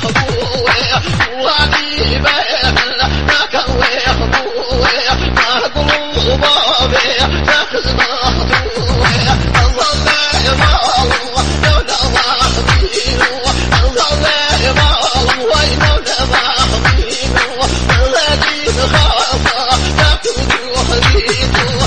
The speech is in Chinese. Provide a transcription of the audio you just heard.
不为呀，不怕疲惫呀，那个为呀，不为呀，马路上走吧呗呀，那个不为呀，长草的马路，让长马的路，长草的马路，我一走的马路，成了你的马路，长出我的路。